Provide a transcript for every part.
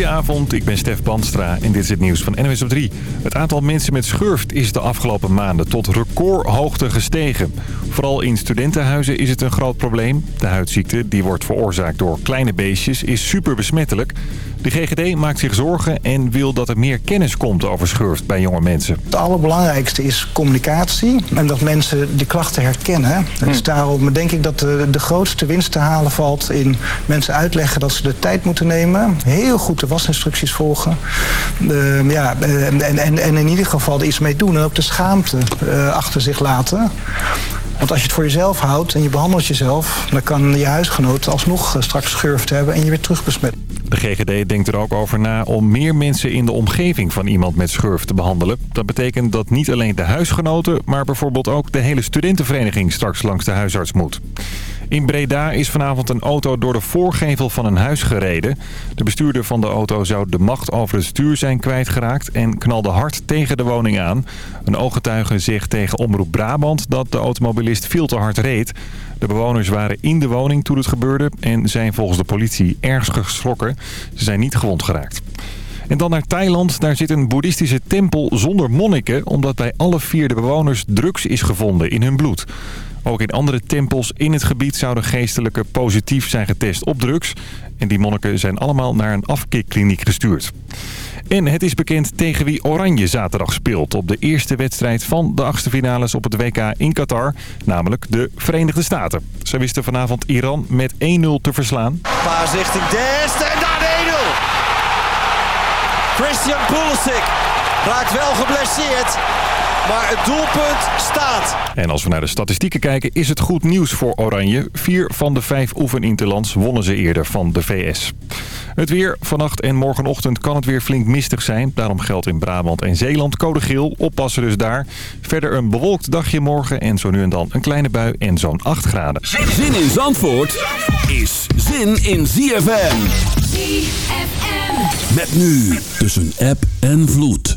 Goedenavond, ik ben Stef Banstra en dit is het nieuws van NWS op 3. Het aantal mensen met schurft is de afgelopen maanden tot recordhoogte gestegen. Vooral in studentenhuizen is het een groot probleem. De huidziekte, die wordt veroorzaakt door kleine beestjes, is super besmettelijk. De GGD maakt zich zorgen en wil dat er meer kennis komt over schurft bij jonge mensen. Het allerbelangrijkste is communicatie en dat mensen de klachten herkennen. Dus daarom denk ik dat de, de grootste winst te halen valt in mensen uitleggen dat ze de tijd moeten nemen. Heel goed de wasinstructies volgen. Eh, ja, eh, en, en, en in ieder geval er iets mee doen en ook de schaamte eh, achter zich laten. Want als je het voor jezelf houdt en je behandelt jezelf... dan kan je huisgenoot alsnog eh, straks schurft hebben en je weer terug besmetten. De GGD denkt er ook over na om meer mensen in de omgeving van iemand met schurft te behandelen. Dat betekent dat niet alleen de huisgenoten, maar bijvoorbeeld ook de hele studentenvereniging straks langs de huisarts moet. In Breda is vanavond een auto door de voorgevel van een huis gereden. De bestuurder van de auto zou de macht over het stuur zijn kwijtgeraakt en knalde hard tegen de woning aan. Een ooggetuige zegt tegen Omroep Brabant dat de automobilist veel te hard reed. De bewoners waren in de woning toen het gebeurde en zijn volgens de politie erg geschrokken. Ze zijn niet gewond geraakt. En dan naar Thailand. Daar zit een boeddhistische tempel zonder monniken... omdat bij alle vier de bewoners drugs is gevonden in hun bloed. Ook in andere tempels in het gebied zouden geestelijke positief zijn getest op drugs. En die monniken zijn allemaal naar een afkikkliniek gestuurd. En het is bekend tegen wie Oranje zaterdag speelt... op de eerste wedstrijd van de achtste finales op het WK in Qatar. Namelijk de Verenigde Staten. Ze wisten vanavond Iran met 1-0 te verslaan. Paas richting en daar de 1-0. Christian Pulisic raakt wel geblesseerd, maar het doelpunt staat. En als we naar de statistieken kijken is het goed nieuws voor Oranje. Vier van de vijf oefeninterlands wonnen ze eerder van de VS. Het weer. Vannacht en morgenochtend kan het weer flink mistig zijn. Daarom geldt in Brabant en Zeeland code geel. Oppassen dus daar. Verder een bewolkt dagje morgen en zo nu en dan een kleine bui en zo'n 8 graden. Zin in Zandvoort is zin in ZFM. ZFM. Met nu tussen app en vloed.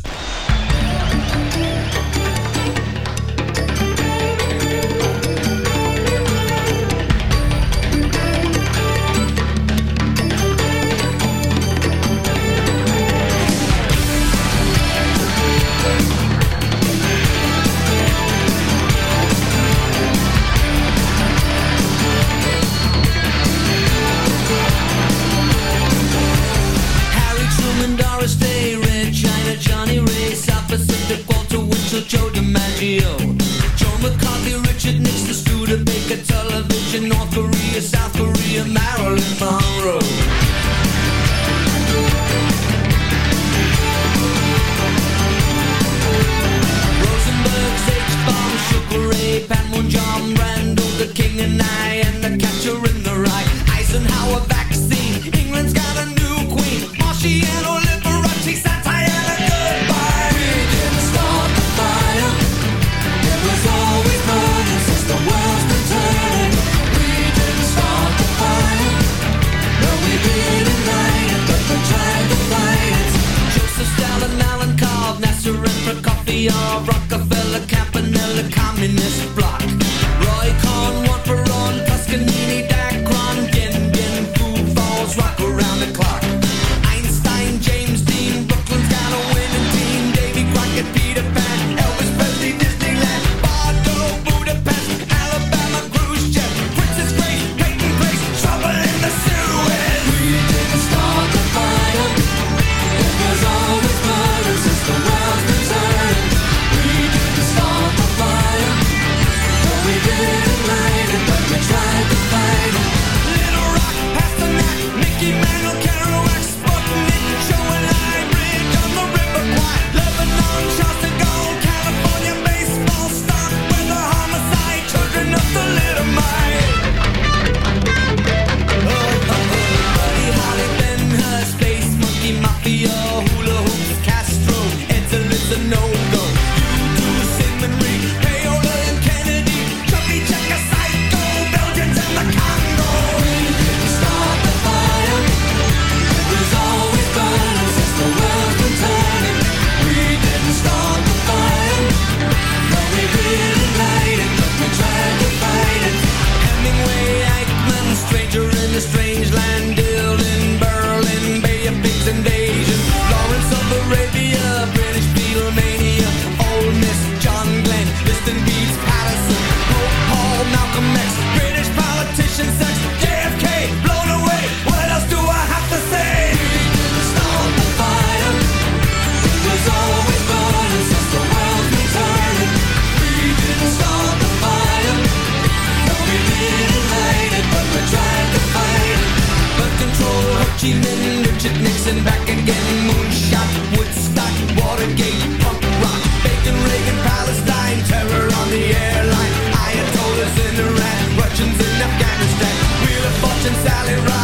Campanella, Communist Bloc. Sally Ride,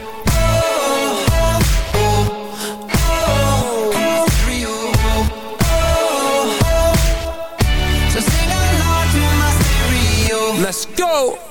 Go.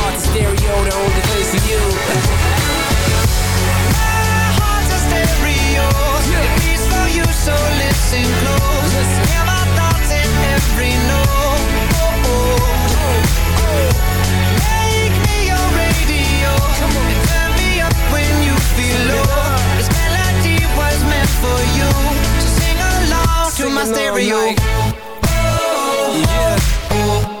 heart's a stereo, the only place for you. My heart's a stereo. It beats for you, so listen close. Hear my thoughts in every note. Oh, oh. oh. Make me your radio and turn me up when you feel low. This melody was meant for you, so sing along to my along stereo. like- oh, oh, Yeah. To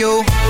My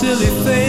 silly phase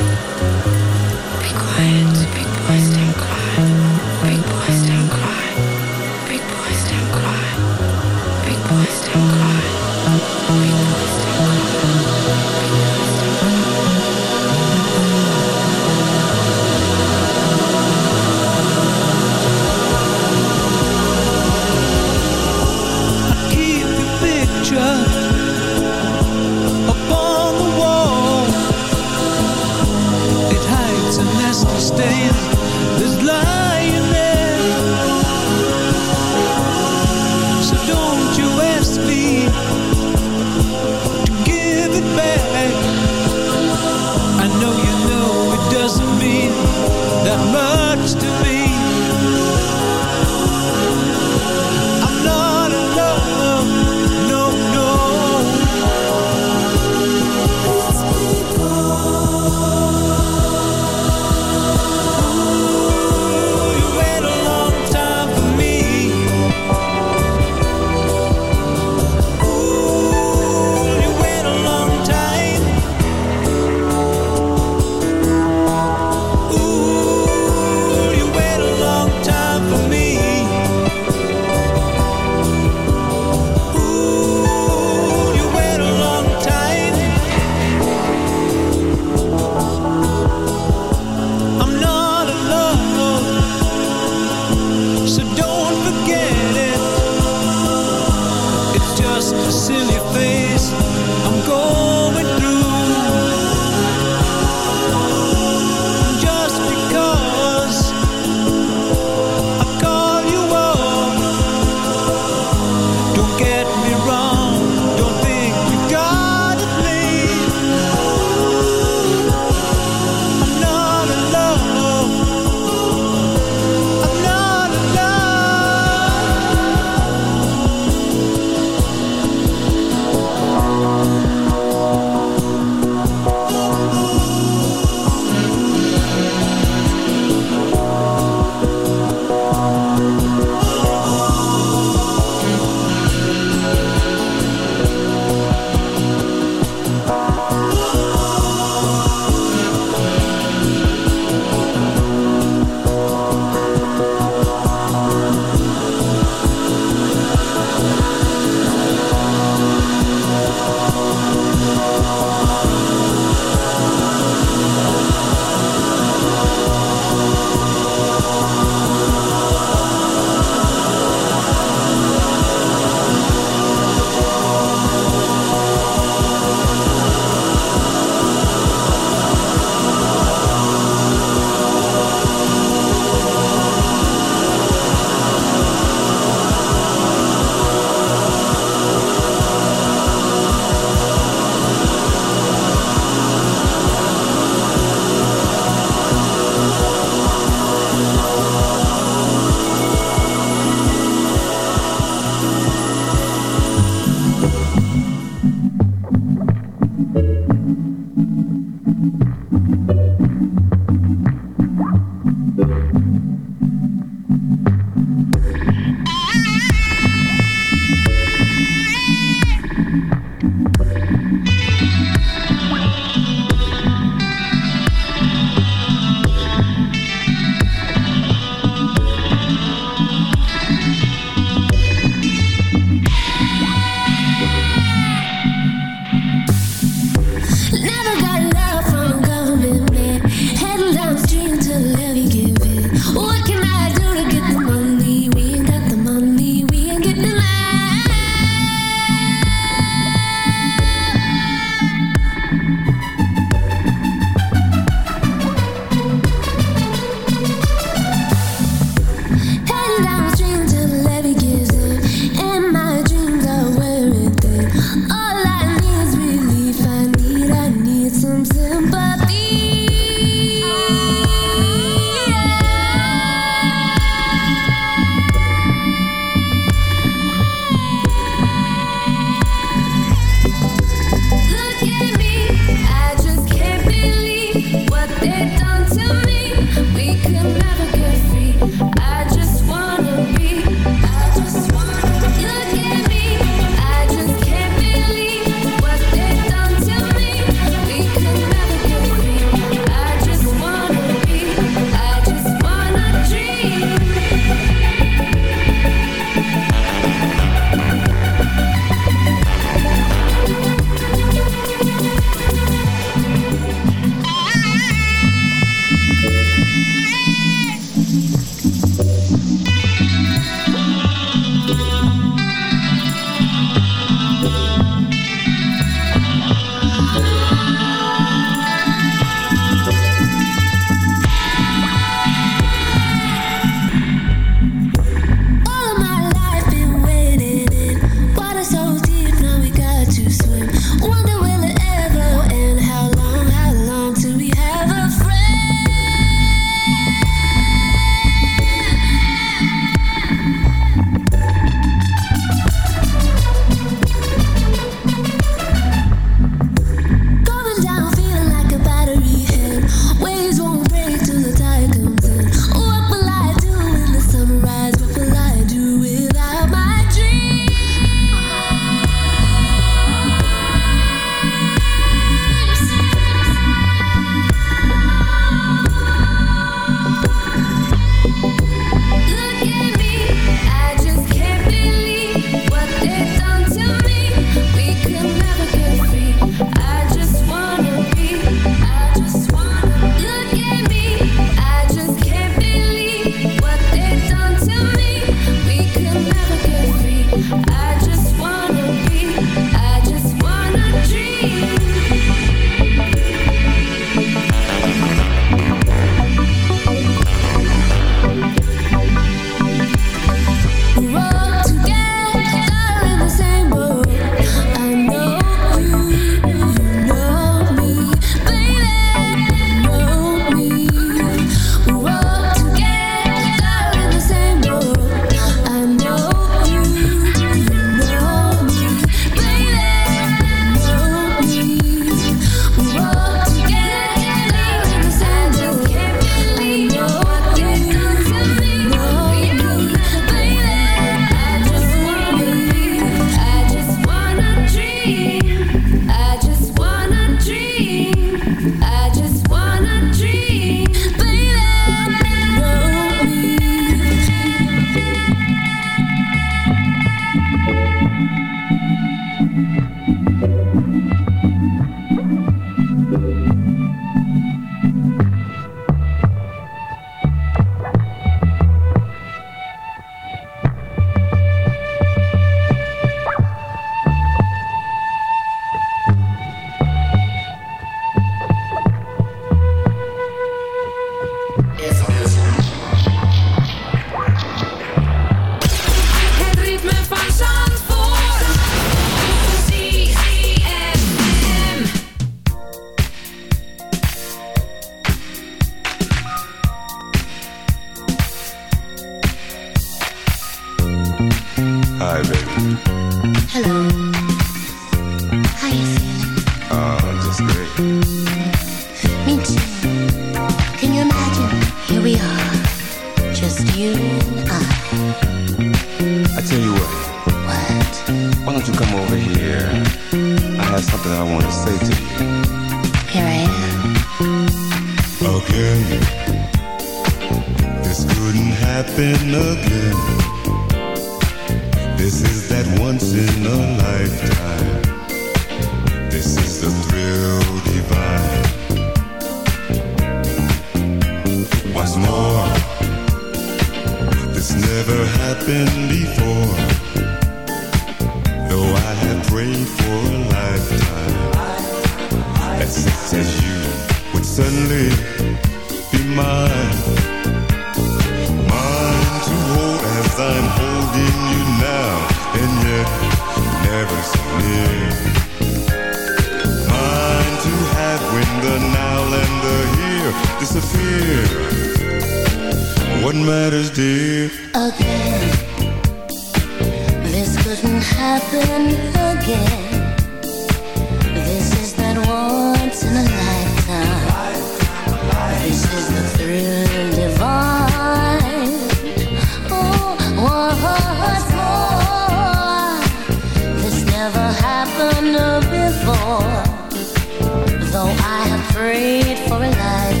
Though I have prayed for a lifetime.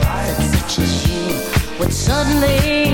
That such as you would suddenly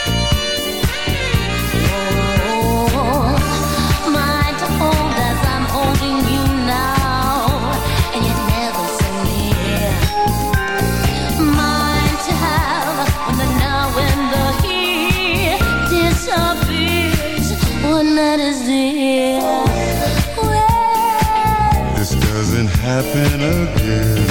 happen again.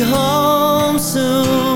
home soon